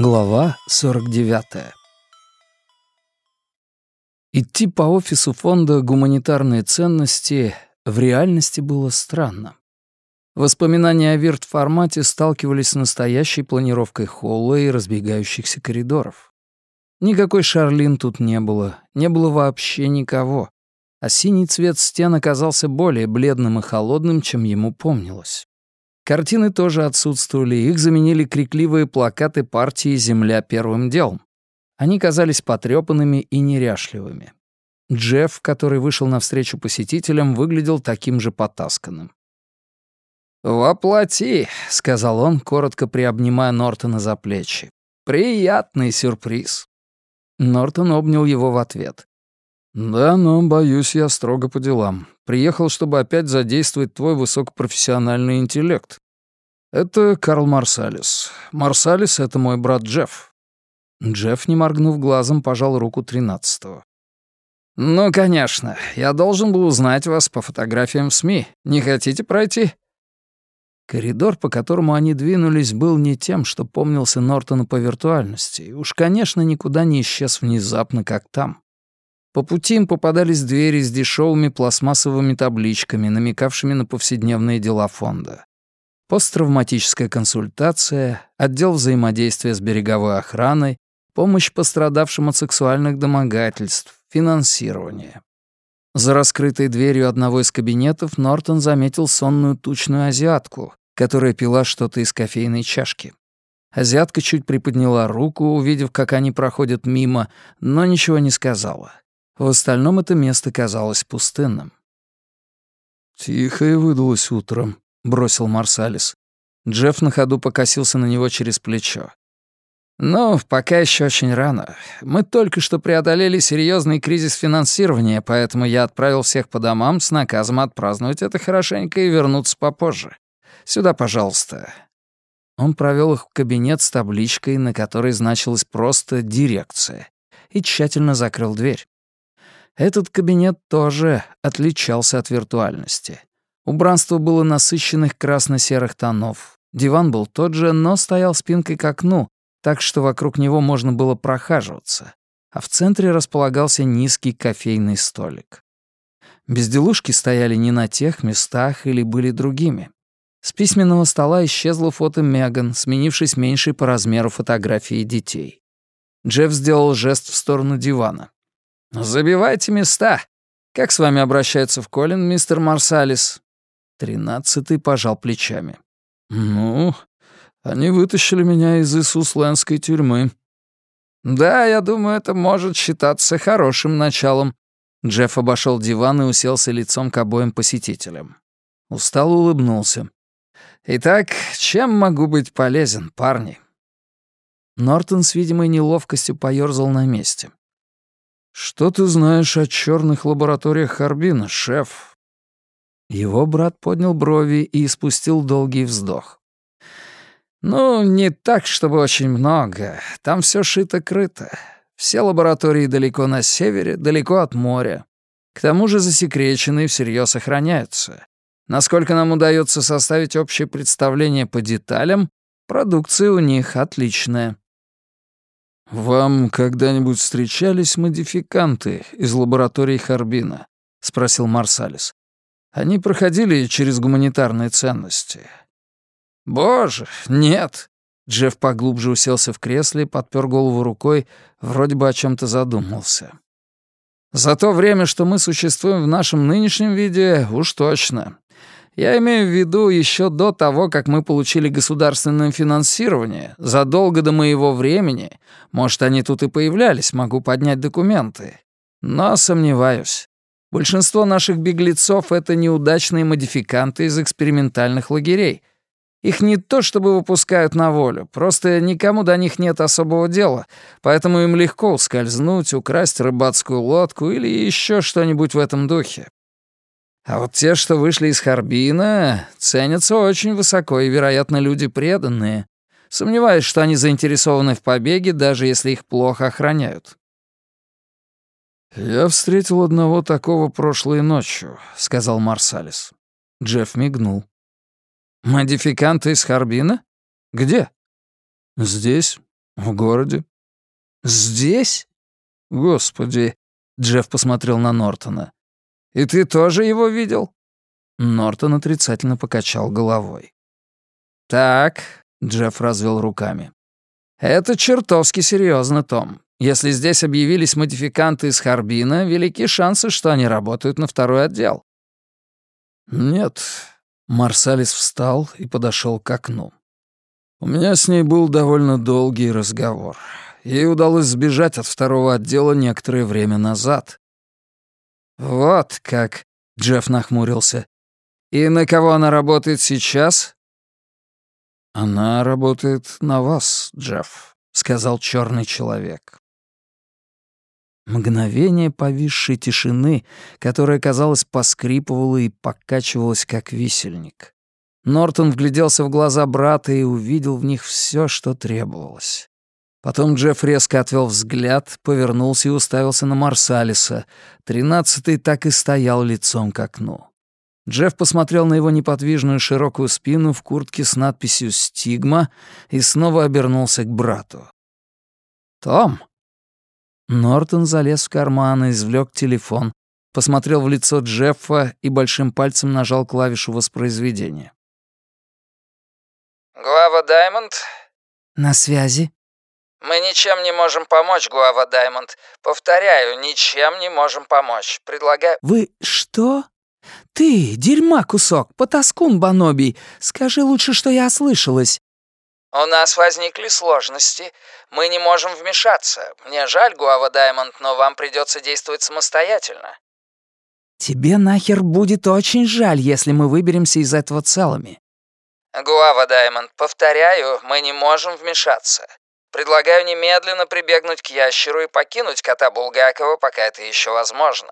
Глава 49. Идти по офису фонда «Гуманитарные ценности» в реальности было странно. Воспоминания о вирт-формате сталкивались с настоящей планировкой холла и разбегающихся коридоров. Никакой Шарлин тут не было, не было вообще никого, а синий цвет стен оказался более бледным и холодным, чем ему помнилось. Картины тоже отсутствовали, их заменили крикливые плакаты партии «Земля первым делом». Они казались потрёпанными и неряшливыми. Джефф, который вышел навстречу посетителям, выглядел таким же потасканным. «Воплоти», — сказал он, коротко приобнимая Нортона за плечи. «Приятный сюрприз». Нортон обнял его в ответ. «Да, но, боюсь, я строго по делам. Приехал, чтобы опять задействовать твой высокопрофессиональный интеллект. Это Карл Марсалис. Марсалис — это мой брат Джефф». Джефф, не моргнув глазом, пожал руку тринадцатого. «Ну, конечно. Я должен был узнать вас по фотографиям в СМИ. Не хотите пройти?» Коридор, по которому они двинулись, был не тем, что помнился Нортону по виртуальности, и уж, конечно, никуда не исчез внезапно, как там. По пути им попадались двери с дешевыми пластмассовыми табличками, намекавшими на повседневные дела фонда. Посттравматическая консультация, отдел взаимодействия с береговой охраной, помощь пострадавшим от сексуальных домогательств, финансирование. За раскрытой дверью одного из кабинетов Нортон заметил сонную тучную азиатку, которая пила что-то из кофейной чашки. Азиатка чуть приподняла руку, увидев, как они проходят мимо, но ничего не сказала. В остальном это место казалось пустынным. «Тихо выдалось утром», — бросил Марсалис. Джефф на ходу покосился на него через плечо. «Ну, пока еще очень рано. Мы только что преодолели серьезный кризис финансирования, поэтому я отправил всех по домам с наказом отпраздновать это хорошенько и вернуться попозже. Сюда, пожалуйста». Он провел их в кабинет с табличкой, на которой значилась просто «дирекция», и тщательно закрыл дверь. Этот кабинет тоже отличался от виртуальности. Убранство было насыщенных красно-серых тонов. Диван был тот же, но стоял спинкой к окну, так что вокруг него можно было прохаживаться. А в центре располагался низкий кофейный столик. Безделушки стояли не на тех местах или были другими. С письменного стола исчезло фото Меган, сменившись меньшей по размеру фотографии детей. Джефф сделал жест в сторону дивана. «Забивайте места. Как с вами обращаются в Колин, мистер Марсалис?» Тринадцатый пожал плечами. «Ну, они вытащили меня из Иисуслендской тюрьмы». «Да, я думаю, это может считаться хорошим началом». Джефф обошел диван и уселся лицом к обоим посетителям. Устал улыбнулся. «Итак, чем могу быть полезен, парни?» Нортон с видимой неловкостью поёрзал на месте. «Что ты знаешь о черных лабораториях Харбина, шеф?» Его брат поднял брови и испустил долгий вздох. «Ну, не так, чтобы очень много. Там все шито-крыто. Все лаборатории далеко на севере, далеко от моря. К тому же засекречены и всерьез охраняются. Насколько нам удается составить общее представление по деталям, продукция у них отличная. «Вам когда-нибудь встречались модификанты из лаборатории Харбина?» — спросил Марсалис. «Они проходили через гуманитарные ценности». «Боже, нет!» Джефф поглубже уселся в кресле, подпер голову рукой, вроде бы о чем то задумался. «За то время, что мы существуем в нашем нынешнем виде, уж точно. Я имею в виду еще до того, как мы получили государственное финансирование, задолго до моего времени. Может, они тут и появлялись, могу поднять документы. Но сомневаюсь. Большинство наших беглецов — это неудачные модификанты из экспериментальных лагерей. Их не то чтобы выпускают на волю, просто никому до них нет особого дела, поэтому им легко ускользнуть, украсть рыбацкую лодку или еще что-нибудь в этом духе. А вот те, что вышли из Харбина, ценятся очень высоко и, вероятно, люди преданные. Сомневаюсь, что они заинтересованы в побеге, даже если их плохо охраняют. «Я встретил одного такого прошлой ночью», — сказал Марсалис. Джефф мигнул. «Модификанты из Харбина? Где?» «Здесь. «В городе». «Здесь?» «Господи!» — Джефф посмотрел на Нортона. «И ты тоже его видел?» Нортон отрицательно покачал головой. «Так», — Джефф развел руками. «Это чертовски серьезно, Том. Если здесь объявились модификанты из Харбина, велики шансы, что они работают на второй отдел». «Нет». Марсалис встал и подошел к окну. «У меня с ней был довольно долгий разговор. Ей удалось сбежать от второго отдела некоторое время назад». «Вот как», — Джефф нахмурился. «И на кого она работает сейчас?» «Она работает на вас, Джефф», — сказал черный человек. Мгновение повисшей тишины, которая, казалось, поскрипывала и покачивалась, как висельник. Нортон вгляделся в глаза брата и увидел в них все, что требовалось. Потом Джефф резко отвел взгляд, повернулся и уставился на Марсалиса. Тринадцатый так и стоял лицом к окну. Джефф посмотрел на его неподвижную широкую спину в куртке с надписью «Стигма» и снова обернулся к брату. «Том!» Нортон залез в карман и извлек телефон, посмотрел в лицо Джеффа и большим пальцем нажал клавишу воспроизведения. «Гуава Даймонд?» «На связи». «Мы ничем не можем помочь, Гуава Даймонд. Повторяю, ничем не можем помочь. Предлагаю...» «Вы что?» «Ты, дерьма кусок, потаскун Банобий, скажи лучше, что я ослышалась». «У нас возникли сложности. Мы не можем вмешаться. Мне жаль, Гуава Даймонд, но вам придется действовать самостоятельно». «Тебе нахер будет очень жаль, если мы выберемся из этого целыми». «Гуава Даймонд, повторяю, мы не можем вмешаться. Предлагаю немедленно прибегнуть к ящеру и покинуть кота Булгакова, пока это еще возможно.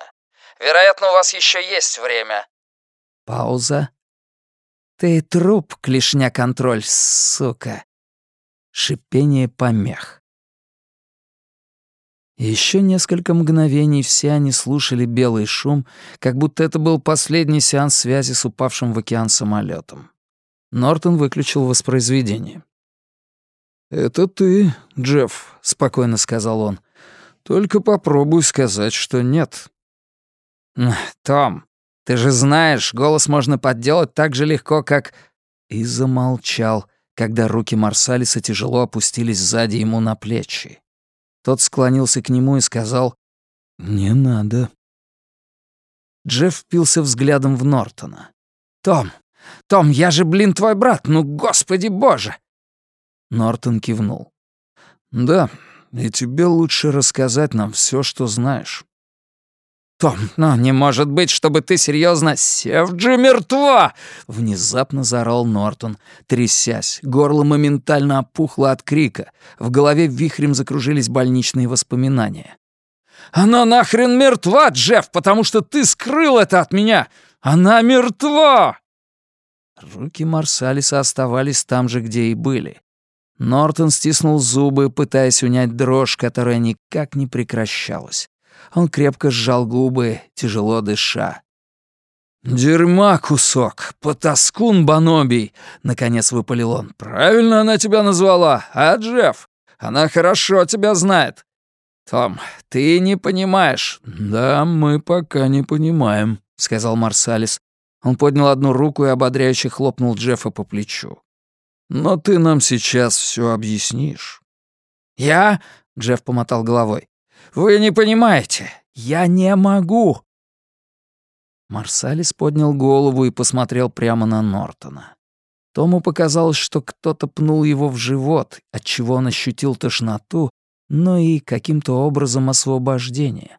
Вероятно, у вас еще есть время». Пауза. «Ты труп, клешня-контроль, сука!» Шипение помех. Еще несколько мгновений все они слушали белый шум, как будто это был последний сеанс связи с упавшим в океан самолетом. Нортон выключил воспроизведение. «Это ты, Джефф», — спокойно сказал он. «Только попробуй сказать, что нет». «Том, ты же знаешь, голос можно подделать так же легко, как...» И замолчал, когда руки Марсалиса тяжело опустились сзади ему на плечи. Тот склонился к нему и сказал «Не надо». Джефф впился взглядом в Нортона. «Том, Том, я же, блин, твой брат, ну, господи боже!» Нортон кивнул. «Да, и тебе лучше рассказать нам все, что знаешь». «Том, ну не может быть, чтобы ты серьезно Севджи мертва!» Внезапно заорал Нортон, трясясь. Горло моментально опухло от крика. В голове вихрем закружились больничные воспоминания. «Она нахрен мертва, Джефф, потому что ты скрыл это от меня! Она мертва!» Руки Марсалиса оставались там же, где и были. Нортон стиснул зубы, пытаясь унять дрожь, которая никак не прекращалась. Он крепко сжал губы, тяжело дыша. «Дерьма кусок, потаскун Банобий!» — наконец выпалил он. «Правильно она тебя назвала, а, Джефф? Она хорошо тебя знает». «Том, ты не понимаешь». «Да, мы пока не понимаем», — сказал Марсалис. Он поднял одну руку и ободряюще хлопнул Джеффа по плечу. «Но ты нам сейчас все объяснишь». «Я?» — Джефф помотал головой. Вы не понимаете. Я не могу. Марсалис поднял голову и посмотрел прямо на Нортона. Тому показалось, что кто-то пнул его в живот, отчего он ощутил тошноту, но и каким-то образом освобождение.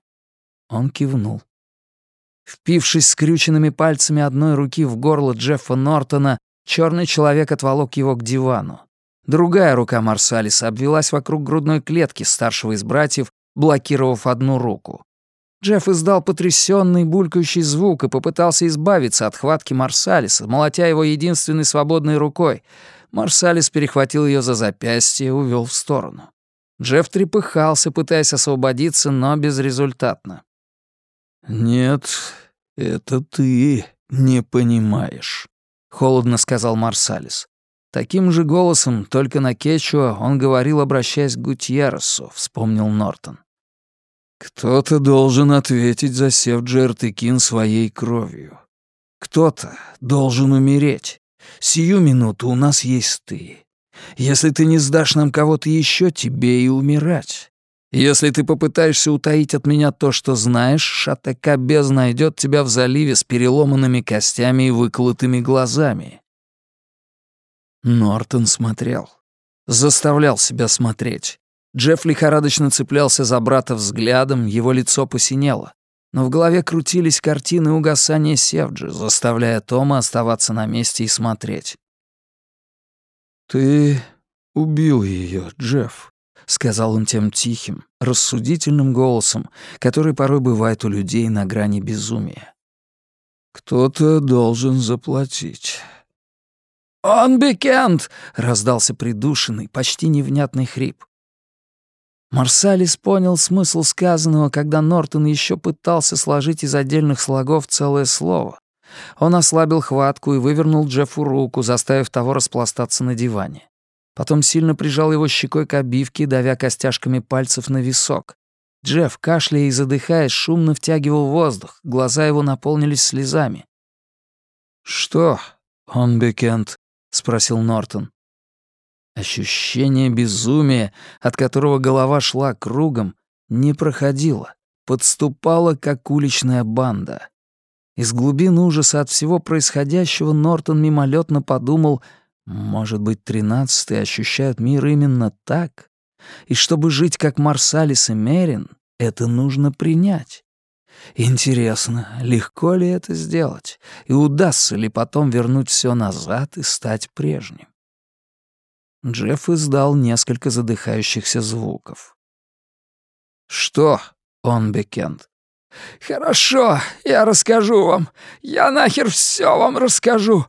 Он кивнул. Впившись скрюченными пальцами одной руки в горло Джеффа Нортона, черный человек отволок его к дивану. Другая рука Марсалиса обвелась вокруг грудной клетки старшего из братьев блокировав одну руку. Джефф издал потрясенный булькающий звук и попытался избавиться от хватки Марсалиса, молотя его единственной свободной рукой. Марсалис перехватил ее за запястье и увел в сторону. Джефф трепыхался, пытаясь освободиться, но безрезультатно. «Нет, это ты не понимаешь», — холодно сказал Марсалис. Таким же голосом, только на кечуа, он говорил, обращаясь к Гутьерресу, вспомнил Нортон. «Кто-то должен ответить за Севджи Артыкин своей кровью. Кто-то должен умереть. Сию минуту у нас есть ты. Если ты не сдашь нам кого-то еще, тебе и умирать. Если ты попытаешься утаить от меня то, что знаешь, Шатека без найдет тебя в заливе с переломанными костями и выколотыми глазами. Нортон смотрел. Заставлял себя смотреть. Джефф лихорадочно цеплялся за брата взглядом, его лицо посинело. Но в голове крутились картины угасания Севджи, заставляя Тома оставаться на месте и смотреть. «Ты убил ее, Джефф», — сказал он тем тихим, рассудительным голосом, который порой бывает у людей на грани безумия. «Кто-то должен заплатить». «Он Бекент!» — раздался придушенный, почти невнятный хрип. Марсалис понял смысл сказанного, когда Нортон еще пытался сложить из отдельных слогов целое слово. Он ослабил хватку и вывернул Джеффу руку, заставив того распластаться на диване. Потом сильно прижал его щекой к обивке, давя костяшками пальцев на висок. Джефф, кашляя и задыхаясь, шумно втягивал воздух, глаза его наполнились слезами. «Что, он Бекент?» — спросил Нортон. Ощущение безумия, от которого голова шла кругом, не проходило, подступало, как уличная банда. Из глубин ужаса от всего происходящего Нортон мимолетно подумал, может быть, тринадцатые ощущают мир именно так? И чтобы жить как Марсалис и Мерин, это нужно принять. Интересно, легко ли это сделать? И удастся ли потом вернуть все назад и стать прежним? Джефф издал несколько задыхающихся звуков. «Что, он Бекент?» «Хорошо, я расскажу вам. Я нахер все вам расскажу».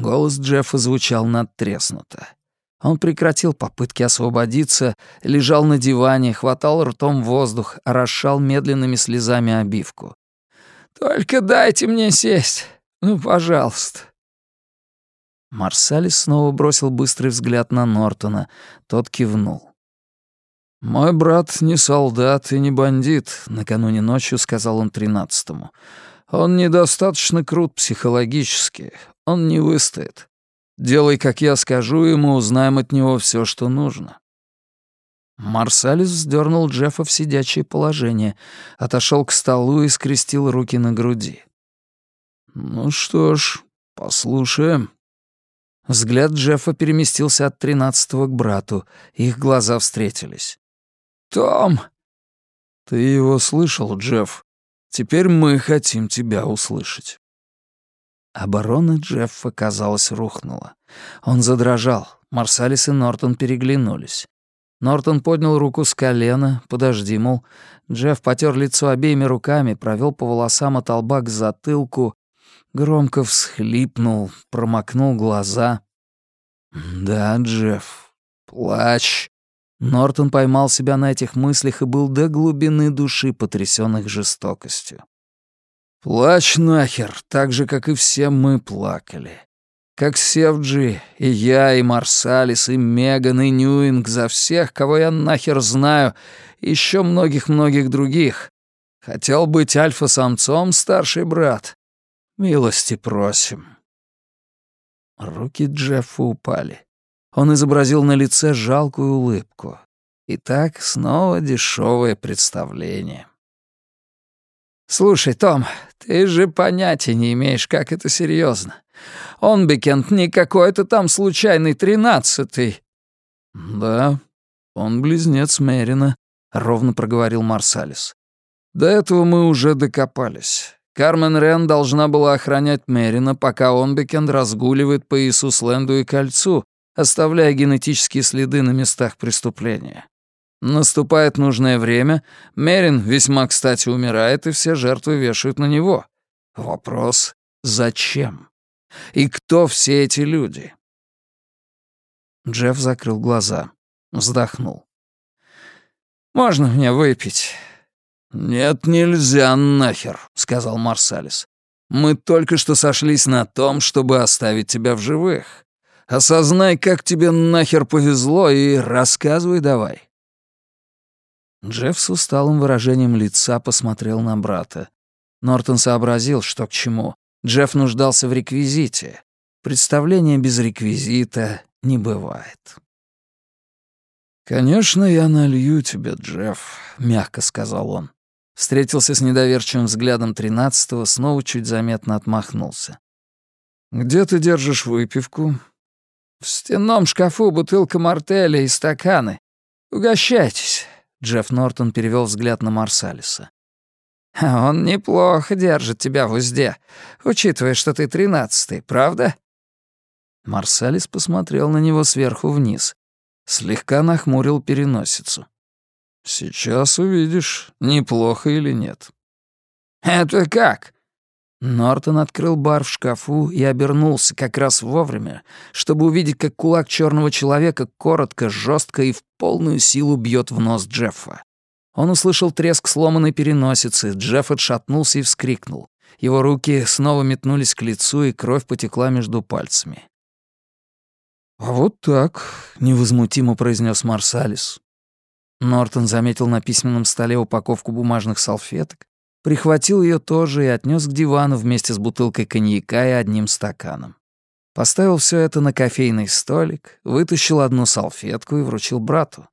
Голос Джеффа звучал надтреснуто. Он прекратил попытки освободиться, лежал на диване, хватал ртом воздух, орошал медленными слезами обивку. «Только дайте мне сесть. Ну, пожалуйста». Марсалис снова бросил быстрый взгляд на Нортона. Тот кивнул. «Мой брат не солдат и не бандит», — накануне ночью сказал он тринадцатому. «Он недостаточно крут психологически. Он не выстоит. Делай, как я скажу, и мы узнаем от него все, что нужно». Марсалис вздернул Джеффа в сидячее положение, отошел к столу и скрестил руки на груди. «Ну что ж, послушаем». Взгляд Джеффа переместился от тринадцатого к брату, их глаза встретились. «Том!» «Ты его слышал, Джефф? Теперь мы хотим тебя услышать». Оборона Джеффа, казалось, рухнула. Он задрожал. Марсалис и Нортон переглянулись. Нортон поднял руку с колена, подожди, мол. Джефф потер лицо обеими руками, провел по волосам от лба к затылку, громко всхлипнул, промокнул глаза. «Да, Джефф, плачь. Нортон поймал себя на этих мыслях и был до глубины души потрясён их жестокостью. «Плачь нахер, так же, как и все мы плакали. Как Севджи, и я, и Марсалис, и Меган, и Ньюинг, за всех, кого я нахер знаю, и ещё многих-многих других. Хотел быть альфа-самцом, старший брат? Милости просим». Руки Джеффа упали. Он изобразил на лице жалкую улыбку. И так снова дешевое представление. «Слушай, Том, ты же понятия не имеешь, как это серьезно. Он, Бекент, не какой-то там случайный тринадцатый». «Да, он близнец Мерина», — ровно проговорил Марсалис. «До этого мы уже докопались. Кармен Рен должна была охранять Мерина, пока он, Бекенд, разгуливает по Иисусленду и Кольцу, оставляя генетические следы на местах преступления. Наступает нужное время, Мерин весьма кстати умирает, и все жертвы вешают на него. Вопрос — зачем? И кто все эти люди? Джефф закрыл глаза, вздохнул. «Можно мне выпить?» «Нет, нельзя нахер», — сказал Марсалис. «Мы только что сошлись на том, чтобы оставить тебя в живых. Осознай, как тебе нахер повезло, и рассказывай давай». Джефф с усталым выражением лица посмотрел на брата. Нортон сообразил, что к чему. Джефф нуждался в реквизите. Представления без реквизита не бывает. «Конечно, я налью тебе, Джефф», — мягко сказал он. Встретился с недоверчивым взглядом тринадцатого, снова чуть заметно отмахнулся. «Где ты держишь выпивку?» «В стенном шкафу бутылка мартеля и стаканы. Угощайтесь». Джефф Нортон перевел взгляд на Марсалиса. «Он неплохо держит тебя в узде, учитывая, что ты тринадцатый, правда?» Марсалис посмотрел на него сверху вниз. Слегка нахмурил переносицу. «Сейчас увидишь, неплохо или нет». «Это как?» Нортон открыл бар в шкафу и обернулся как раз вовремя, чтобы увидеть, как кулак черного человека коротко, жестко и в полную силу бьет в нос Джеффа. Он услышал треск сломанной переносицы, Джефф отшатнулся и вскрикнул. Его руки снова метнулись к лицу, и кровь потекла между пальцами. «А вот так», — невозмутимо произнес Марсалис. Нортон заметил на письменном столе упаковку бумажных салфеток, прихватил ее тоже и отнес к дивану вместе с бутылкой коньяка и одним стаканом. Поставил все это на кофейный столик, вытащил одну салфетку и вручил брату.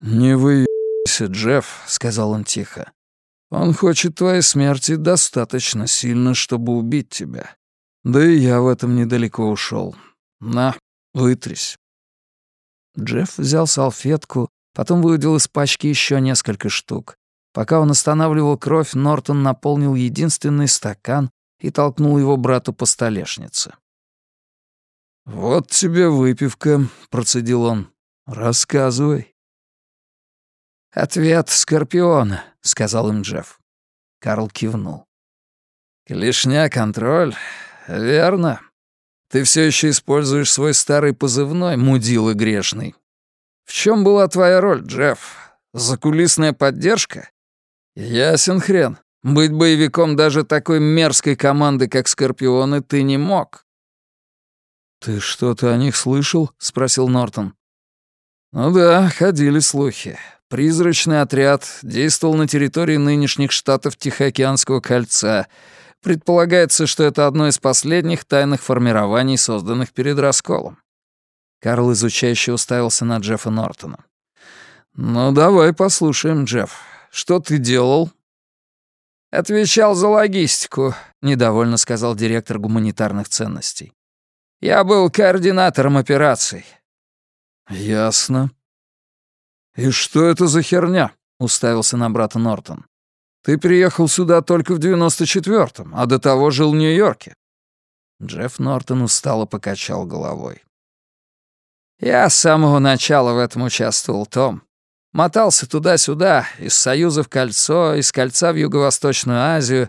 «Не выебайся, Джефф», — сказал он тихо. «Он хочет твоей смерти достаточно сильно, чтобы убить тебя. Да и я в этом недалеко ушел. На, вытрись». Джефф взял салфетку, потом выудил из пачки еще несколько штук. Пока он останавливал кровь, Нортон наполнил единственный стакан и толкнул его брату по столешнице. «Вот тебе выпивка», — процедил он. «Рассказывай». «Ответ Скорпиона», — сказал им Джефф. Карл кивнул. «Клешня, контроль. Верно. Ты все еще используешь свой старый позывной, мудила грешный. В чем была твоя роль, Джефф? Закулисная поддержка? Ясен хрен. Быть боевиком даже такой мерзкой команды, как Скорпионы, ты не мог. «Ты что-то о них слышал?» — спросил Нортон. «Ну да, ходили слухи. Призрачный отряд действовал на территории нынешних штатов Тихоокеанского кольца — Предполагается, что это одно из последних тайных формирований, созданных перед расколом. Карл изучающе уставился на Джеффа Нортона. «Ну, давай послушаем, Джефф. Что ты делал?» «Отвечал за логистику», — недовольно сказал директор гуманитарных ценностей. «Я был координатором операций». «Ясно». «И что это за херня?» — уставился на брата Нортон. Ты приехал сюда только в 94-м, а до того жил в Нью-Йорке». Джефф Нортон устало покачал головой. «Я с самого начала в этом участвовал, Том. Мотался туда-сюда, из Союза в Кольцо, из Кольца в Юго-Восточную Азию.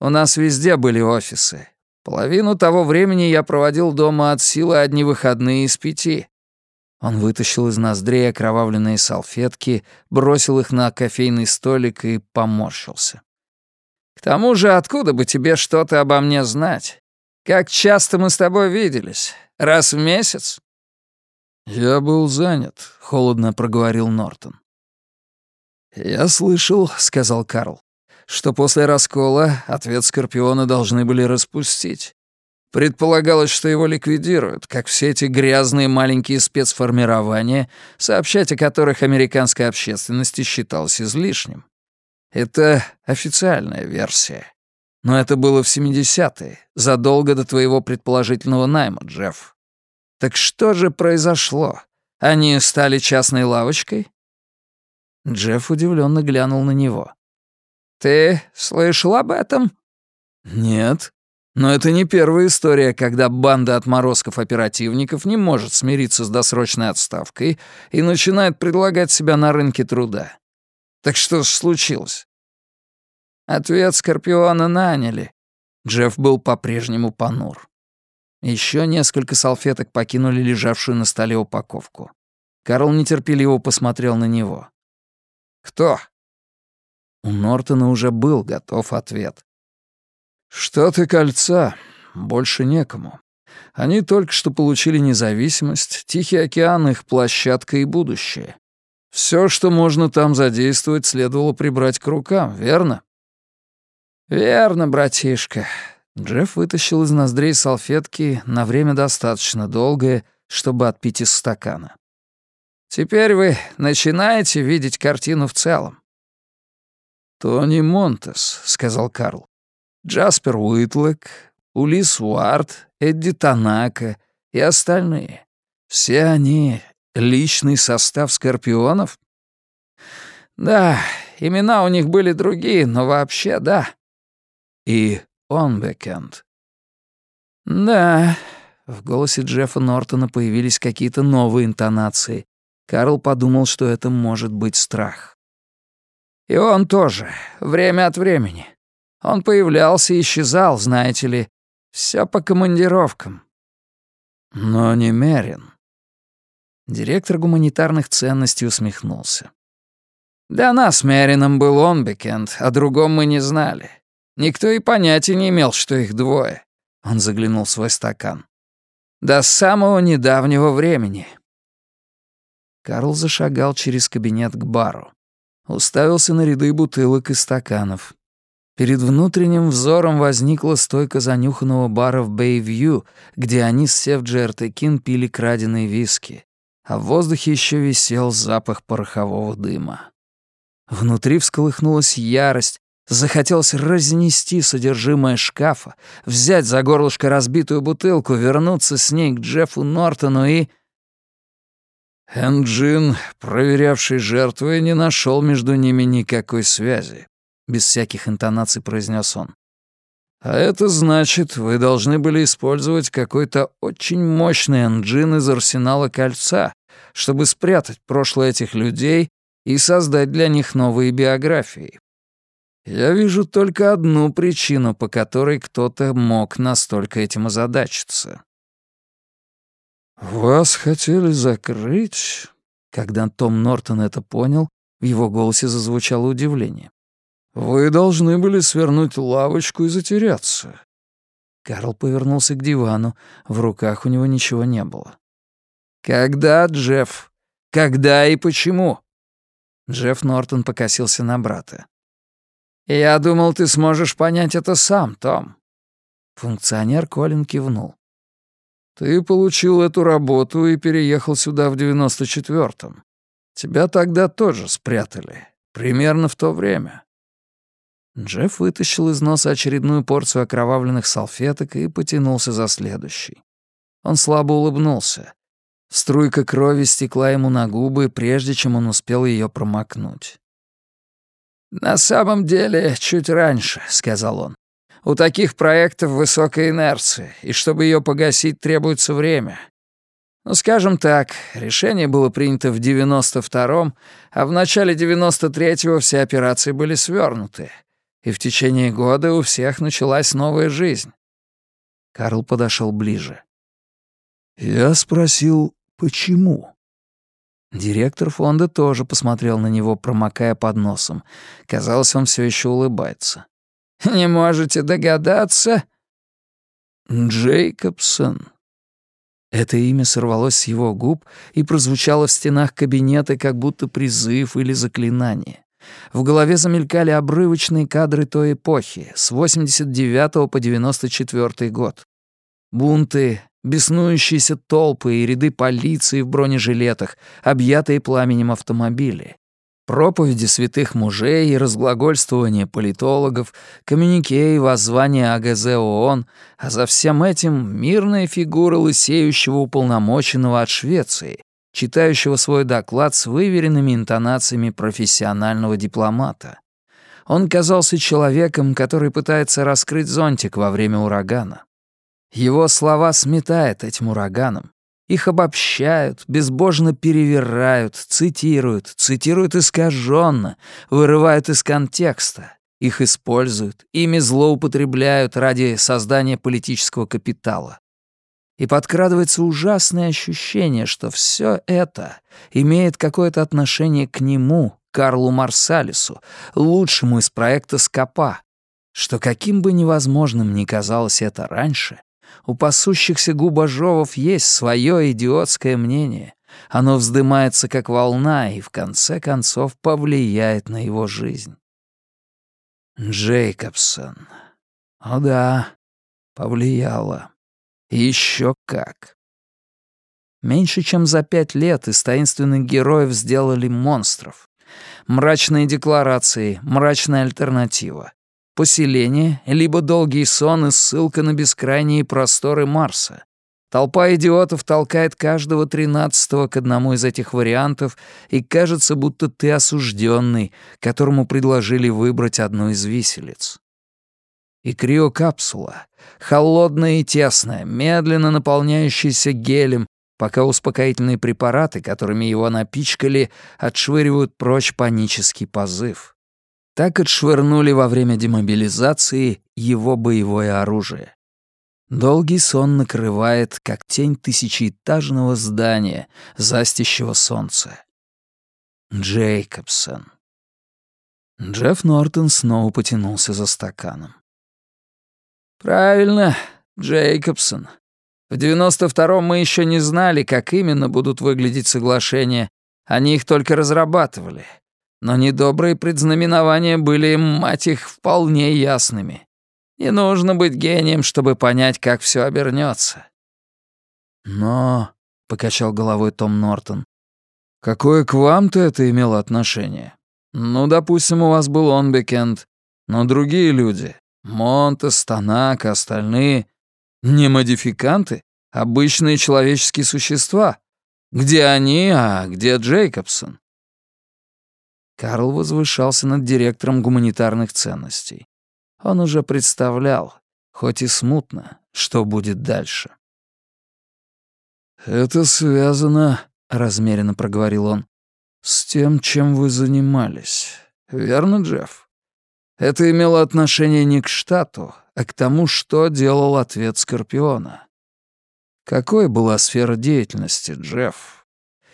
У нас везде были офисы. Половину того времени я проводил дома от силы одни выходные из пяти. Он вытащил из ноздрей окровавленные салфетки, бросил их на кофейный столик и поморщился. «К тому же, откуда бы тебе что-то обо мне знать? Как часто мы с тобой виделись? Раз в месяц?» «Я был занят», — холодно проговорил Нортон. «Я слышал», — сказал Карл, «что после раскола ответ Скорпиона должны были распустить. Предполагалось, что его ликвидируют, как все эти грязные маленькие спецформирования, сообщать о которых американской общественности считалось излишним. Это официальная версия. Но это было в 70-е, задолго до твоего предположительного найма, Джефф. Так что же произошло? Они стали частной лавочкой? Джефф удивленно глянул на него. «Ты слышал об этом?» «Нет», но это не первая история, когда банда отморозков-оперативников не может смириться с досрочной отставкой и начинает предлагать себя на рынке труда. Так что ж случилось? Ответ Скорпиона наняли. Джефф был по-прежнему понур. Еще несколько салфеток покинули лежавшую на столе упаковку. Карл нетерпеливо посмотрел на него. «Кто?» У Нортона уже был готов ответ. «Штаты кольца. Больше некому. Они только что получили независимость, Тихий океан — их площадка и будущее. Все, что можно там задействовать, следовало прибрать к рукам, верно? «Верно, братишка». Джефф вытащил из ноздрей салфетки на время достаточно долгое, чтобы отпить из стакана. «Теперь вы начинаете видеть картину в целом». «Тони Монтес», — сказал Карл. «Джаспер Уитлек, Улис Уарт, Эдди Танака и остальные. Все они — личный состав Скорпионов?» «Да, имена у них были другие, но вообще да» и «Онбекенд». «Да», — в голосе Джеффа Нортона появились какие-то новые интонации. Карл подумал, что это может быть страх. «И он тоже, время от времени. Он появлялся и исчезал, знаете ли. Все по командировкам». «Но не Мерин». Директор гуманитарных ценностей усмехнулся. «Для нас Мерином был он, Бекенд, о другом мы не знали. Никто и понятия не имел, что их двое. Он заглянул в свой стакан. До самого недавнего времени. Карл зашагал через кабинет к бару. Уставился на ряды бутылок и стаканов. Перед внутренним взором возникла стойка занюханного бара в Бэйвью, где они с Севджи Эртекин пили краденые виски, а в воздухе еще висел запах порохового дыма. Внутри всколыхнулась ярость, Захотелось разнести содержимое шкафа, взять за горлышко разбитую бутылку, вернуться с ней к Джеффу Нортону и... Энджин, проверявший жертвы, не нашел между ними никакой связи, без всяких интонаций произнес он. А это значит, вы должны были использовать какой-то очень мощный энджин из арсенала кольца, чтобы спрятать прошлое этих людей и создать для них новые биографии. Я вижу только одну причину, по которой кто-то мог настолько этим озадачиться. «Вас хотели закрыть?» Когда Том Нортон это понял, в его голосе зазвучало удивление. «Вы должны были свернуть лавочку и затеряться». Карл повернулся к дивану, в руках у него ничего не было. «Когда, Джефф? Когда и почему?» Джефф Нортон покосился на брата. «Я думал, ты сможешь понять это сам, Том». Функционер Колин кивнул. «Ты получил эту работу и переехал сюда в девяносто четвертом. Тебя тогда тоже спрятали. Примерно в то время». Джефф вытащил из носа очередную порцию окровавленных салфеток и потянулся за следующей. Он слабо улыбнулся. Струйка крови стекла ему на губы, прежде чем он успел ее промокнуть. «На самом деле, чуть раньше», — сказал он. «У таких проектов высокая инерция, и чтобы ее погасить, требуется время. Ну, скажем так, решение было принято в 92-м, а в начале 93-го все операции были свернуты, и в течение года у всех началась новая жизнь». Карл подошел ближе. «Я спросил, почему?» Директор фонда тоже посмотрел на него, промокая под носом. Казалось, он все еще улыбается. «Не можете догадаться?» «Джейкобсон». Это имя сорвалось с его губ и прозвучало в стенах кабинета, как будто призыв или заклинание. В голове замелькали обрывочные кадры той эпохи, с 89 по 94 год. Бунты, беснующиеся толпы и ряды полиции в бронежилетах, объятые пламенем автомобили. Проповеди святых мужей и разглагольствования политологов, коммюнике и воззвания АГЗ ООН, а за всем этим мирная фигура лысеющего уполномоченного от Швеции, читающего свой доклад с выверенными интонациями профессионального дипломата. Он казался человеком, который пытается раскрыть зонтик во время урагана. Его слова сметает этим ураганом. Их обобщают, безбожно перевирают, цитируют, цитируют искаженно, вырывают из контекста. Их используют, ими злоупотребляют ради создания политического капитала. И подкрадывается ужасное ощущение, что все это имеет какое-то отношение к нему, Карлу Марсалису, лучшему из проекта «Скопа», что каким бы невозможным ни казалось это раньше, У пасущихся губожовов есть свое идиотское мнение. Оно вздымается как волна и в конце концов повлияет на его жизнь. Джейкобсон. О да, повлияло. Еще как. Меньше чем за пять лет из таинственных героев сделали монстров. Мрачные декларации, мрачная альтернатива. Поселение, либо долгий сон и ссылка на бескрайние просторы Марса. Толпа идиотов толкает каждого тринадцатого к одному из этих вариантов, и кажется, будто ты осужденный, которому предложили выбрать одну из виселиц. И криокапсула, холодная и тесная, медленно наполняющаяся гелем, пока успокоительные препараты, которыми его напичкали, отшвыривают прочь панический позыв. Так отшвырнули во время демобилизации его боевое оружие. Долгий сон накрывает, как тень тысячеэтажного здания, застящего солнце. Джейкобсон. Джефф Нортон снова потянулся за стаканом. «Правильно, Джейкобсон. В 92-м мы еще не знали, как именно будут выглядеть соглашения. Они их только разрабатывали. Но недобрые предзнаменования были, мать их, вполне ясными. Не нужно быть гением, чтобы понять, как все обернется. «Но...» — покачал головой Том Нортон. «Какое к вам-то это имело отношение? Ну, допустим, у вас был Онбекенд, но другие люди, Монтес, Танак, остальные, не модификанты, обычные человеческие существа. Где они, а где Джейкобсон?» Карл возвышался над директором гуманитарных ценностей. Он уже представлял, хоть и смутно, что будет дальше. «Это связано», — размеренно проговорил он, — «с тем, чем вы занимались. Верно, Джефф? Это имело отношение не к штату, а к тому, что делал ответ Скорпиона. Какой была сфера деятельности, Джефф?»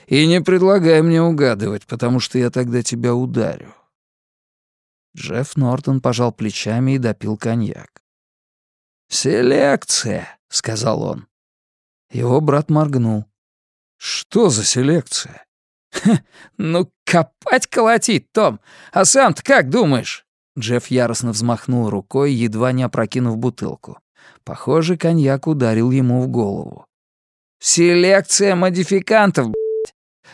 И не предлагай мне угадывать, потому что я тогда тебя ударю». Джефф Нортон пожал плечами и допил коньяк. «Селекция», — сказал он. Его брат моргнул. «Что за селекция?» «Ну, копать колотить, Том. А сам-то как думаешь?» Джефф яростно взмахнул рукой, едва не опрокинув бутылку. Похоже, коньяк ударил ему в голову. «Селекция модификантов,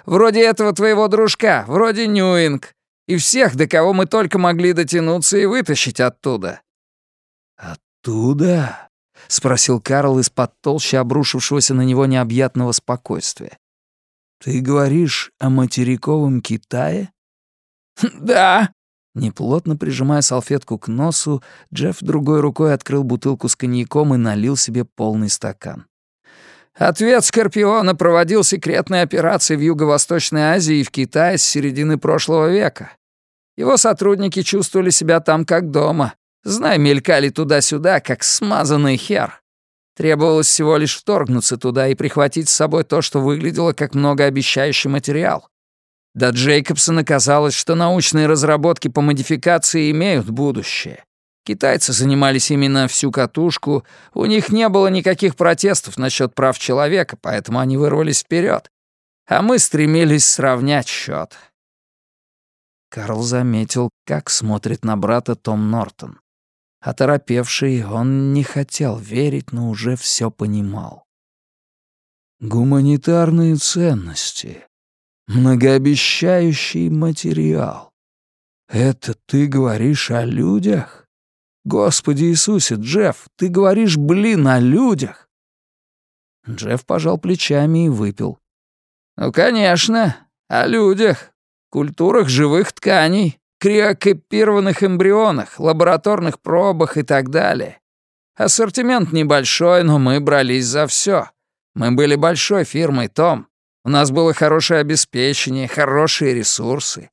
Вроде этого твоего дружка, вроде Ньюинг. И всех, до кого мы только могли дотянуться и вытащить оттуда». «Оттуда?» — спросил Карл из-под толщи обрушившегося на него необъятного спокойствия. «Ты говоришь о материковом Китае?» «Да». Неплотно прижимая салфетку к носу, Джефф другой рукой открыл бутылку с коньяком и налил себе полный стакан. Ответ Скорпиона проводил секретные операции в Юго-Восточной Азии и в Китае с середины прошлого века. Его сотрудники чувствовали себя там как дома. Знай, мелькали туда-сюда, как смазанный хер. Требовалось всего лишь вторгнуться туда и прихватить с собой то, что выглядело как многообещающий материал. До Джейкобсона казалось, что научные разработки по модификации имеют будущее. Китайцы занимались именно всю катушку, у них не было никаких протестов насчет прав человека, поэтому они вырвались вперед. А мы стремились сравнять счет. Карл заметил, как смотрит на брата Том Нортон. Оторопевший, он не хотел верить, но уже все понимал. Гуманитарные ценности. Многообещающий материал. Это ты говоришь о людях? «Господи Иисусе, Джефф, ты говоришь, блин, о людях!» Джефф пожал плечами и выпил. «Ну, конечно, о людях, культурах живых тканей, криокопированных эмбрионах, лабораторных пробах и так далее. Ассортимент небольшой, но мы брались за все. Мы были большой фирмой, Том. У нас было хорошее обеспечение, хорошие ресурсы».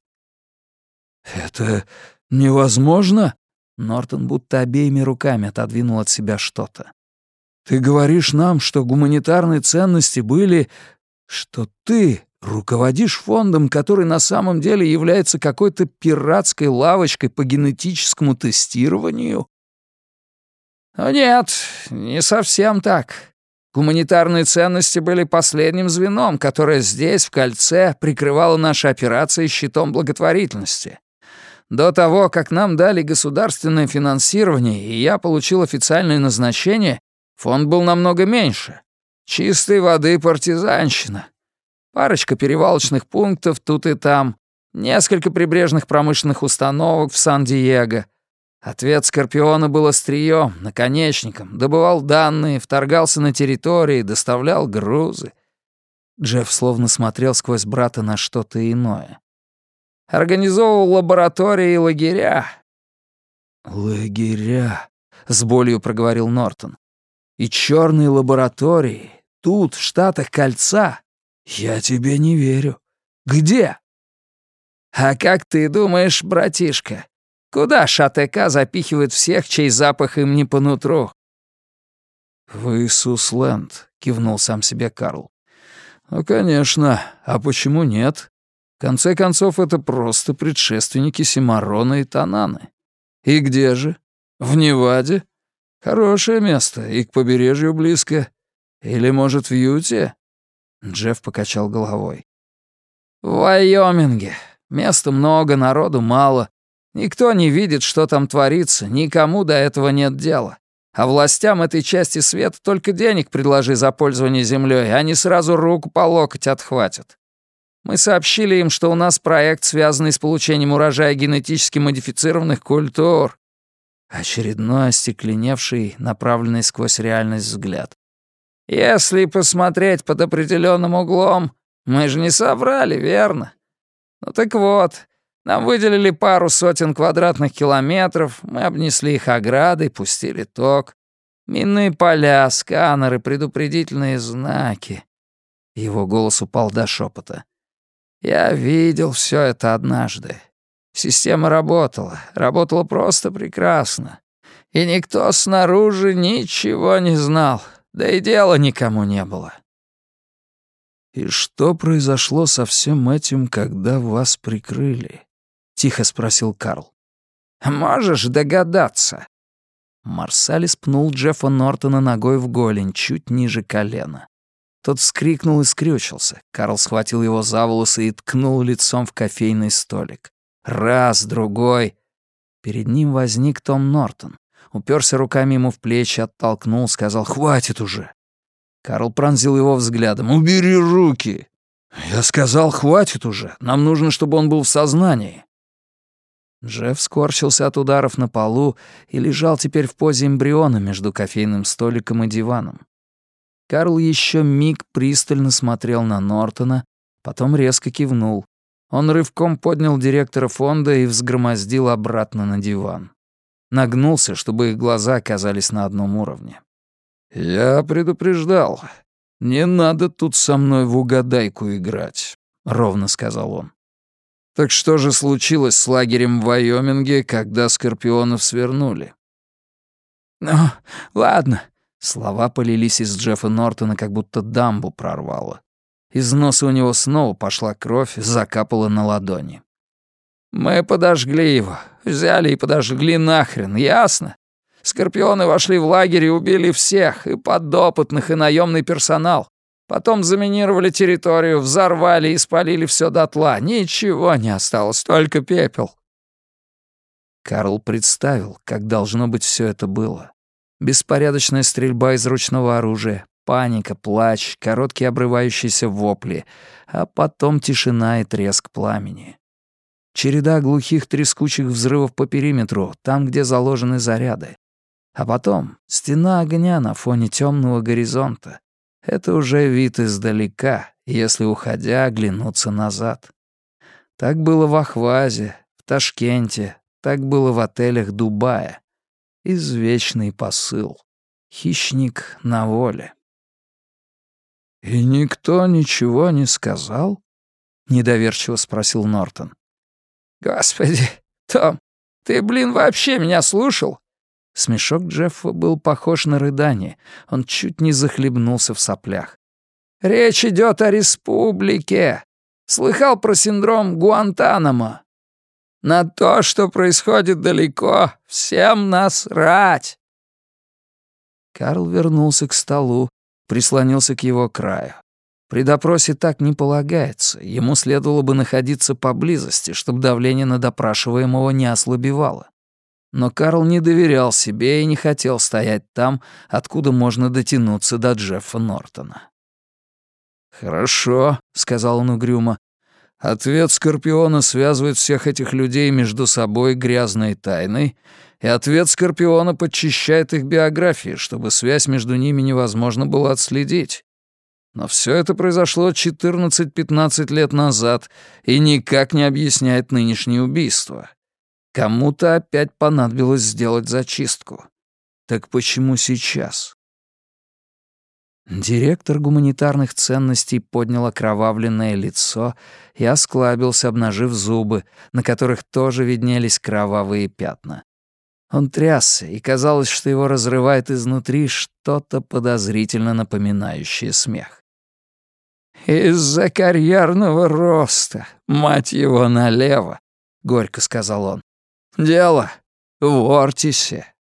«Это невозможно?» Нортон будто обеими руками отодвинул от себя что-то. «Ты говоришь нам, что гуманитарные ценности были... что ты руководишь фондом, который на самом деле является какой-то пиратской лавочкой по генетическому тестированию?» Нет, не совсем так. Гуманитарные ценности были последним звеном, которое здесь, в кольце, прикрывало наши операции щитом благотворительности. До того, как нам дали государственное финансирование, и я получил официальное назначение, фонд был намного меньше. Чистой воды партизанщина. Парочка перевалочных пунктов тут и там, несколько прибрежных промышленных установок в Сан-Диего — Ответ Скорпиона был острием, наконечником, добывал данные, вторгался на территории, доставлял грузы. Джефф словно смотрел сквозь брата на что-то иное. Организовывал лаборатории и лагеря. «Лагеря», — с болью проговорил Нортон. «И черные лаборатории. Тут, в Штатах Кольца. Я тебе не верю. Где?» «А как ты думаешь, братишка, Куда ШАТК запихивает всех, чей запах им не по нутру?» «В Иисусленд», — кивнул сам себе Карл. «Ну, конечно. А почему нет? Конце концов, это просто предшественники Симарона и Тананы. И где же? В Неваде? Хорошее место, и к побережью близко. Или, может, в Юте?» Джефф покачал головой. «В Вайоминге. Места много, народу мало. Никто не видит, что там творится, никому до этого нет дела. А властям этой части света только денег предложи за пользование землей, они сразу руку по локоть отхватят. Мы сообщили им, что у нас проект, связанный с получением урожая генетически модифицированных культур. Очередной остекленевший, направленный сквозь реальность взгляд. Если посмотреть под определенным углом, мы же не соврали, верно? Ну так вот, нам выделили пару сотен квадратных километров, мы обнесли их оградой, пустили ток. Минные поля, сканеры, предупредительные знаки. Его голос упал до шепота. Я видел все это однажды. Система работала, работала просто прекрасно. И никто снаружи ничего не знал, да и дела никому не было. И что произошло со всем этим, когда вас прикрыли? тихо спросил Карл. «Можешь догадаться?» Марсалис пнул Джеффа Нортона ногой в голень, чуть ниже колена. Тот вскрикнул и скрючился. Карл схватил его за волосы и ткнул лицом в кофейный столик. Раз, другой. Перед ним возник Том Нортон. Уперся руками ему в плечи, оттолкнул, сказал «Хватит уже!» Карл пронзил его взглядом. «Убери руки!» «Я сказал, хватит уже. Нам нужно, чтобы он был в сознании». Джефф скорчился от ударов на полу и лежал теперь в позе эмбриона между кофейным столиком и диваном. Карл еще миг пристально смотрел на Нортона, потом резко кивнул. Он рывком поднял директора фонда и взгромоздил обратно на диван. Нагнулся, чтобы их глаза оказались на одном уровне. «Я предупреждал. Не надо тут со мной в угадайку играть», — ровно сказал он. Так что же случилось с лагерем в Вайоминге, когда скорпионов свернули? «Ну, ладно». Слова полились из Джеффа Нортона, как будто дамбу прорвало. Из носа у него снова пошла кровь, закапала на ладони. «Мы подожгли его. Взяли и подожгли нахрен, ясно? Скорпионы вошли в лагерь и убили всех, и подопытных, и наемный персонал. Потом заминировали территорию, взорвали и спалили все дотла. Ничего не осталось, только пепел. Карл представил, как должно быть все это было. Беспорядочная стрельба из ручного оружия, паника, плач, короткие обрывающиеся вопли, а потом тишина и треск пламени. Череда глухих трескучих взрывов по периметру, там, где заложены заряды. А потом стена огня на фоне темного горизонта, это уже вид издалека, если, уходя, оглянуться назад. Так было в Ахвазе, в Ташкенте, так было в отелях Дубая. Извечный посыл. Хищник на воле. «И никто ничего не сказал?» — недоверчиво спросил Нортон. «Господи, Том, ты, блин, вообще меня слушал? Смешок Джеффа был похож на рыдание. Он чуть не захлебнулся в соплях. «Речь идет о республике. Слыхал про синдром Гуантанамо? На то, что происходит далеко, всем насрать. Карл вернулся к столу, прислонился к его краю. При допросе так не полагается, ему следовало бы находиться поблизости, чтобы давление на допрашиваемого не ослабевало. Но Карл не доверял себе и не хотел стоять там, откуда можно дотянуться до Джеффа Нортона. «Хорошо», — сказал он угрюмо. «Ответ Скорпиона связывает всех этих людей между собой грязной тайной, и ответ Скорпиона подчищает их биографии, чтобы связь между ними невозможно было отследить. Но все это произошло 14-15 лет назад и никак не объясняет нынешнее убийство. Кому-то опять понадобилось сделать зачистку. Так почему сейчас? Директор гуманитарных ценностей поднял окровавленное лицо и осклабился, обнажив зубы, на которых тоже виднелись кровавые пятна. Он трясся, и казалось, что его разрывает изнутри что-то подозрительно напоминающее смех. «Из-за карьерного роста, мать его, налево», — горько сказал он. «Дело в Ортисе».